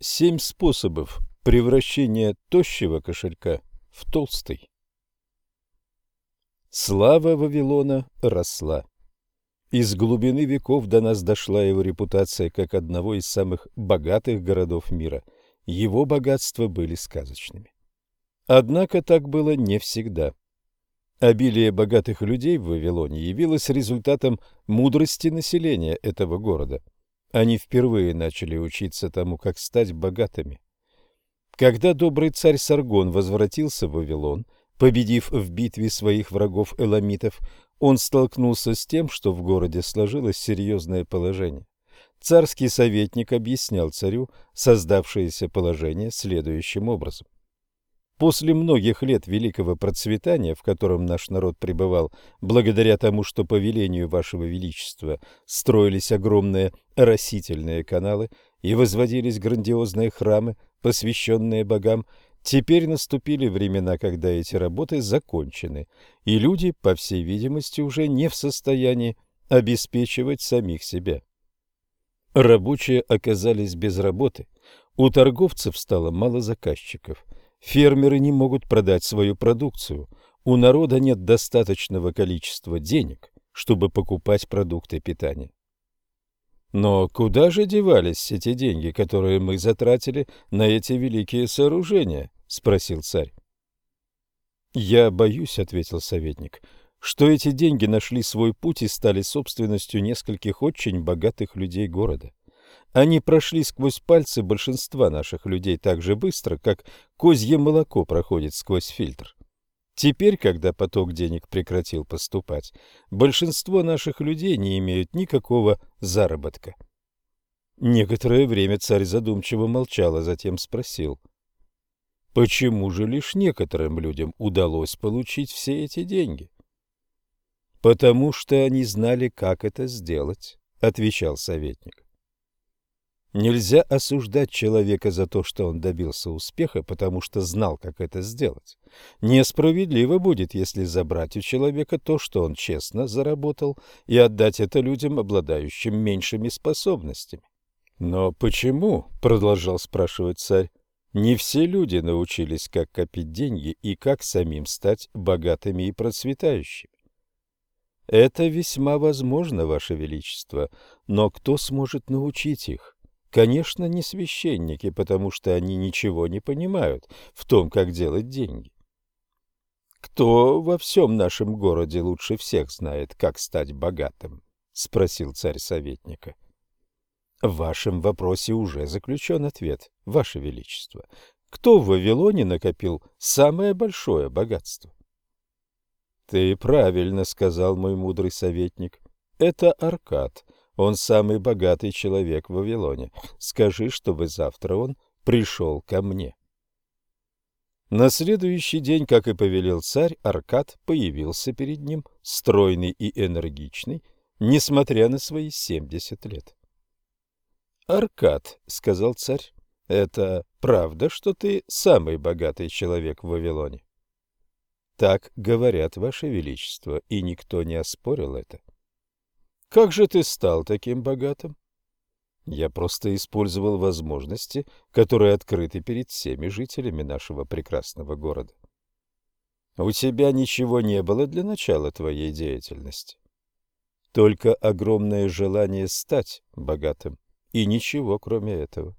Семь способов превращения тощего кошелька в толстый. Слава Вавилона росла. Из глубины веков до нас дошла его репутация как одного из самых богатых городов мира. Его богатства были сказочными. Однако так было не всегда. Обилие богатых людей в Вавилоне явилось результатом мудрости населения этого города. Они впервые начали учиться тому, как стать богатыми. Когда добрый царь Саргон возвратился в Вавилон, победив в битве своих врагов эламитов, он столкнулся с тем, что в городе сложилось серьезное положение. Царский советник объяснял царю создавшееся положение следующим образом. После многих лет великого процветания, в котором наш народ пребывал, благодаря тому, что по велению вашего величества строились огромные растительные каналы и возводились грандиозные храмы, посвященные богам, теперь наступили времена, когда эти работы закончены, и люди, по всей видимости, уже не в состоянии обеспечивать самих себя. Рабочие оказались без работы, у торговцев стало мало заказчиков – Фермеры не могут продать свою продукцию. У народа нет достаточного количества денег, чтобы покупать продукты питания. Но куда же девались эти деньги, которые мы затратили на эти великие сооружения? спросил царь. Я боюсь, ответил советник, что эти деньги нашли свой путь и стали собственностью нескольких очень богатых людей города. Они прошли сквозь пальцы большинства наших людей так же быстро, как козье молоко проходит сквозь фильтр. Теперь, когда поток денег прекратил поступать, большинство наших людей не имеют никакого заработка. Некоторое время царь задумчиво молчал, а затем спросил, почему же лишь некоторым людям удалось получить все эти деньги? «Потому что они знали, как это сделать», — отвечал советник. Нельзя осуждать человека за то, что он добился успеха, потому что знал, как это сделать. Несправедливо будет, если забрать у человека то, что он честно заработал, и отдать это людям, обладающим меньшими способностями. «Но почему?» — продолжал спрашивать царь. «Не все люди научились, как копить деньги и как самим стать богатыми и процветающими. Это весьма возможно, Ваше Величество, но кто сможет научить их? Конечно, не священники, потому что они ничего не понимают в том, как делать деньги. «Кто во всем нашем городе лучше всех знает, как стать богатым?» — спросил царь советника. «В вашем вопросе уже заключен ответ, ваше величество. Кто в Вавилоне накопил самое большое богатство?» «Ты правильно сказал, мой мудрый советник. Это Аркад, он самый богатый человек в Вавилоне. Скажи, чтобы завтра он пришел ко мне. На следующий день, как и повелел царь, Аркад появился перед ним, стройный и энергичный, несмотря на свои семьдесят лет. «Аркад», — сказал царь, — «это правда, что ты самый богатый человек в Вавилоне?» «Так говорят, Ваше Величество, и никто не оспорил это». Как же ты стал таким богатым? Я просто использовал возможности, которые открыты перед всеми жителями нашего прекрасного города. У тебя ничего не было для начала твоей деятельности. Только огромное желание стать богатым, и ничего кроме этого.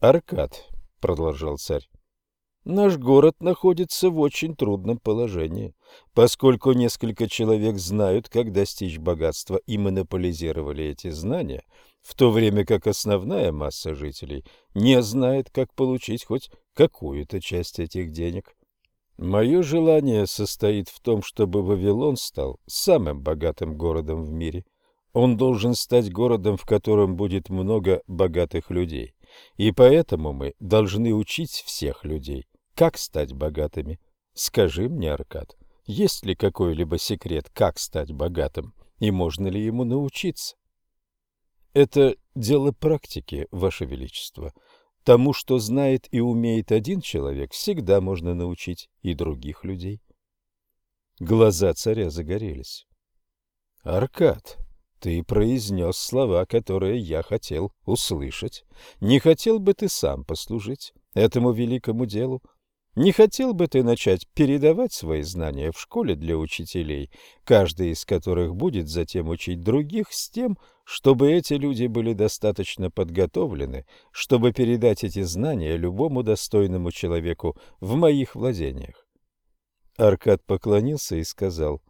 Аркад, продолжал царь, Наш город находится в очень трудном положении, поскольку несколько человек знают, как достичь богатства и монополизировали эти знания, в то время как основная масса жителей не знает, как получить хоть какую-то часть этих денег. Мое желание состоит в том, чтобы Вавилон стал самым богатым городом в мире. Он должен стать городом, в котором будет много богатых людей. И поэтому мы должны учить всех людей, как стать богатыми? Скажи мне, Аркад, есть ли какой-либо секрет, как стать богатым, и можно ли ему научиться? Это дело практики, Ваше Величество. Тому, что знает и умеет один человек, всегда можно научить и других людей. Глаза царя загорелись. Аркад, Ты произнес слова, которые я хотел услышать. Не хотел бы ты сам послужить этому великому делу? Не хотел бы ты начать передавать свои знания в школе для учителей, каждый из которых будет затем учить других с тем, чтобы эти люди были достаточно подготовлены, чтобы передать эти знания любому достойному человеку в моих владениях? Аркад поклонился и сказал,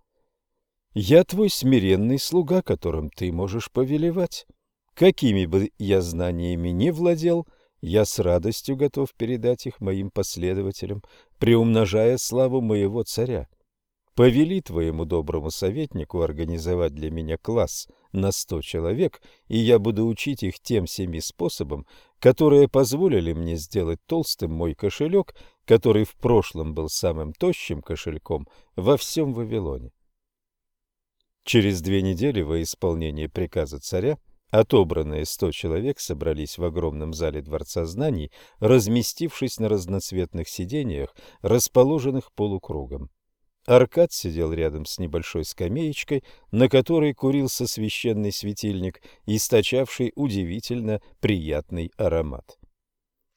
«Я твой смиренный слуга, которым ты можешь повелевать. Какими бы я знаниями не владел, — я с радостью готов передать их моим последователям, приумножая славу моего царя. Повели твоему доброму советнику организовать для меня класс на сто человек, и я буду учить их тем семи способам, которые позволили мне сделать толстым мой кошелек, который в прошлом был самым тощим кошельком во всем Вавилоне. Через две недели во исполнение приказа царя Отобранные сто человек собрались в огромном зале Дворца знаний, разместившись на разноцветных сидениях, расположенных полукругом. Аркад сидел рядом с небольшой скамеечкой, на которой курился священный светильник, источавший удивительно приятный аромат.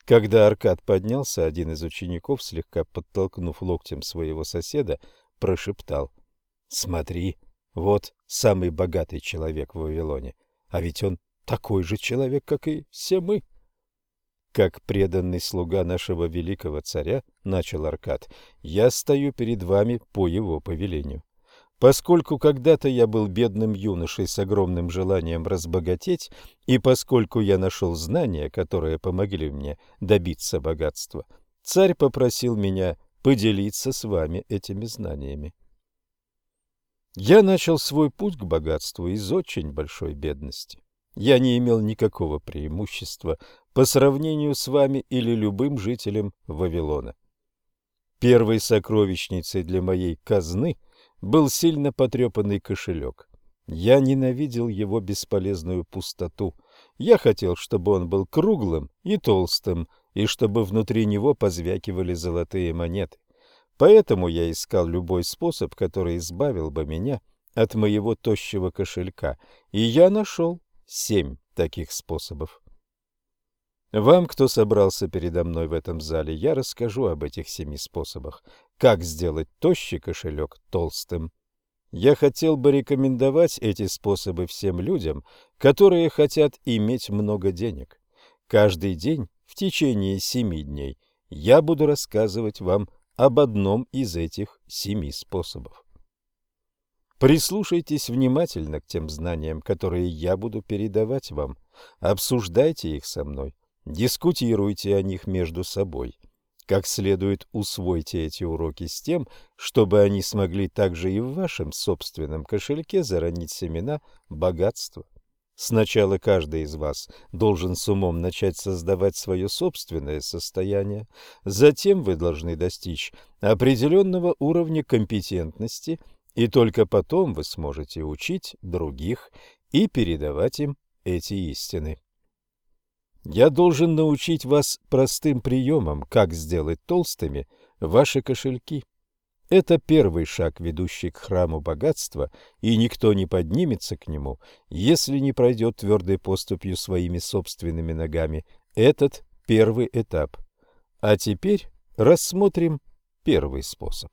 Когда Аркад поднялся, один из учеников, слегка подтолкнув локтем своего соседа, прошептал «Смотри, вот самый богатый человек в Вавилоне». А ведь он такой же человек, как и все мы. Как преданный слуга нашего великого царя, начал Аркад, я стою перед вами по его повелению. Поскольку когда-то я был бедным юношей с огромным желанием разбогатеть, и поскольку я нашел знания, которые помогли мне добиться богатства, царь попросил меня поделиться с вами этими знаниями. Я начал свой путь к богатству из очень большой бедности. Я не имел никакого преимущества по сравнению с вами или любым жителем Вавилона. Первой сокровищницей для моей казны был сильно потрепанный кошелек. Я ненавидел его бесполезную пустоту. Я хотел, чтобы он был круглым и толстым, и чтобы внутри него позвякивали золотые монеты. Поэтому я искал любой способ, который избавил бы меня от моего тощего кошелька, и я нашел семь таких способов. Вам, кто собрался передо мной в этом зале, я расскажу об этих семи способах, как сделать тощий кошелек толстым. Я хотел бы рекомендовать эти способы всем людям, которые хотят иметь много денег. Каждый день в течение семи дней я буду рассказывать вам об одном из этих семи способов. Прислушайтесь внимательно к тем знаниям, которые я буду передавать вам. Обсуждайте их со мной, дискутируйте о них между собой. Как следует усвойте эти уроки с тем, чтобы они смогли также и в вашем собственном кошельке заронить семена богатства. Сначала каждый из вас должен с умом начать создавать свое собственное состояние, затем вы должны достичь определенного уровня компетентности, и только потом вы сможете учить других и передавать им эти истины. Я должен научить вас простым приемам, как сделать толстыми ваши кошельки. Это первый шаг, ведущий к храму богатства, и никто не поднимется к нему, если не пройдет твердой поступью своими собственными ногами этот первый этап. А теперь рассмотрим первый способ.